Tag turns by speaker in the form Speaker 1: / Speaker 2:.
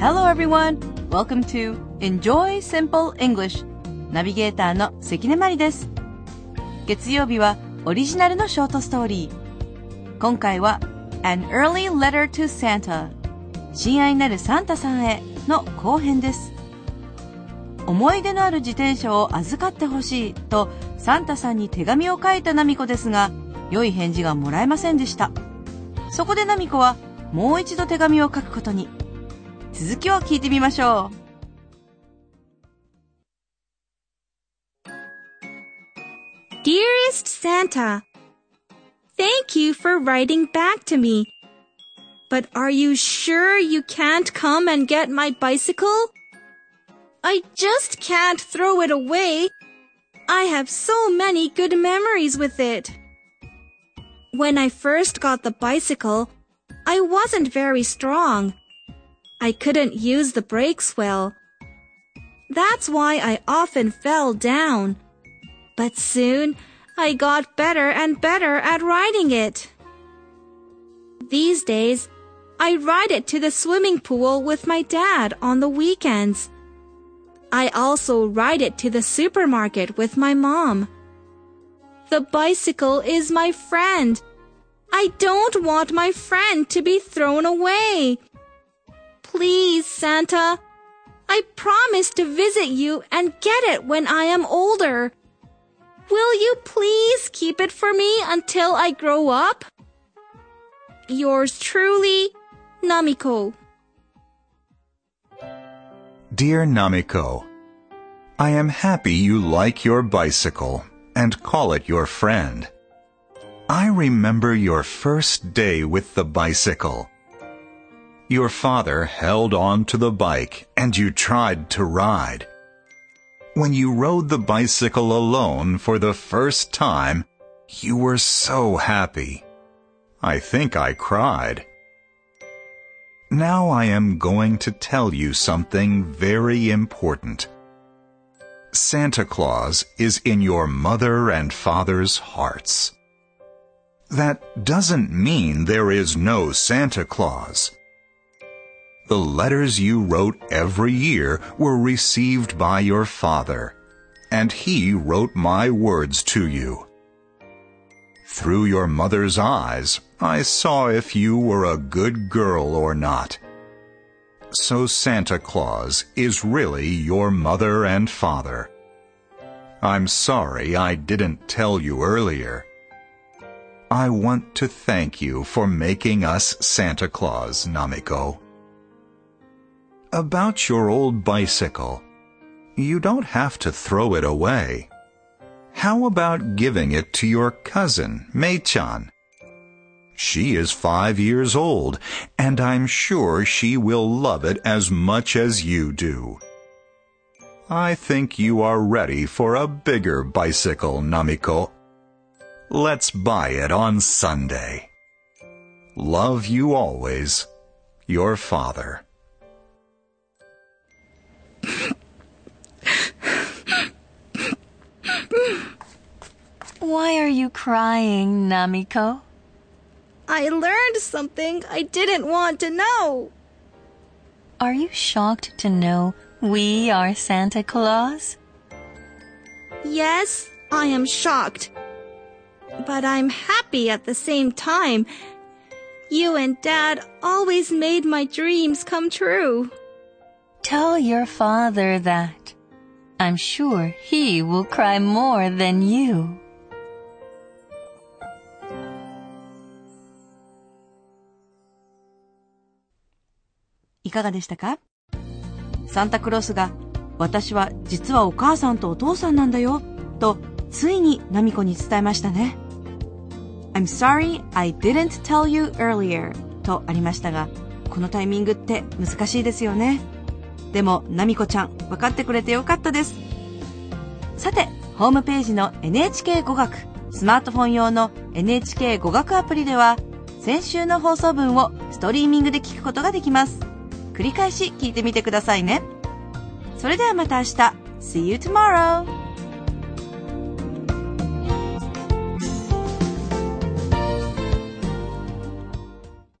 Speaker 1: Hello everyone! Welcome to Enjoy Simple English ナビゲーターの関根麻里です。月曜日はオリジナルのショートストーリー。今回は An Early Letter to Santa 親愛なるサンタさんへの後編です。思い出のある自転車を預かってほしいとサンタさんに手紙を書いたナミコですが、良い返事がもらえませんでした。そこでナミコはもう一度手紙を書くことに。続きを聞いてみましょう。
Speaker 2: Dearest Santa, Thank you for writing back to me. But are you sure you can't come and get my bicycle? I just can't throw it away. I have so many good memories with it. When I first got the bicycle, I wasn't very strong. I couldn't use the brakes well. That's why I often fell down. But soon I got better and better at riding it. These days, I ride it to the swimming pool with my dad on the weekends. I also ride it to the supermarket with my mom. The bicycle is my friend. I don't want my friend to be thrown away. Please, Santa. I promise to visit you and get it when I am older. Will you please keep it for me until I grow up? Yours truly, Namiko.
Speaker 3: Dear Namiko, I am happy you like your bicycle and call it your friend. I remember your first day with the bicycle. Your father held on to the bike and you tried to ride. When you rode the bicycle alone for the first time, you were so happy. I think I cried. Now I am going to tell you something very important. Santa Claus is in your mother and father's hearts. That doesn't mean there is no Santa Claus. The letters you wrote every year were received by your father, and he wrote my words to you. Through your mother's eyes, I saw if you were a good girl or not. So Santa Claus is really your mother and father. I'm sorry I didn't tell you earlier. I want to thank you for making us Santa Claus, Namiko. About your old bicycle. You don't have to throw it away. How about giving it to your cousin, Mei-chan? She is five years old, and I'm sure she will love it as much as you do. I think you are ready for a bigger bicycle, Namiko. Let's buy it on Sunday. Love you always, your father.
Speaker 4: Why are you crying, Namiko?
Speaker 2: I learned something I didn't want to know.
Speaker 4: Are you shocked to know we are Santa Claus?
Speaker 2: Yes, I am shocked. But I'm happy at the same time. You and Dad always made my dreams come true.
Speaker 4: Tell your father that. I'm sure he will cry more than you.
Speaker 1: いかがでしたか？サンタクロースが私は実はお母さんとお父さんなんだよとついにナミコに伝えましたね。I'm sorry I didn't tell you earlier とありましたがこのタイミングって難しいですよね。でも、なみこちゃん、分かってくれてよかったです。さて、ホームページの NHK 語学、スマートフォン用の NHK 語学アプリでは、先週の放送分をストリーミングで聞くことができます。繰り返し聞いてみてくださいね。それではまた明日。See you tomorrow!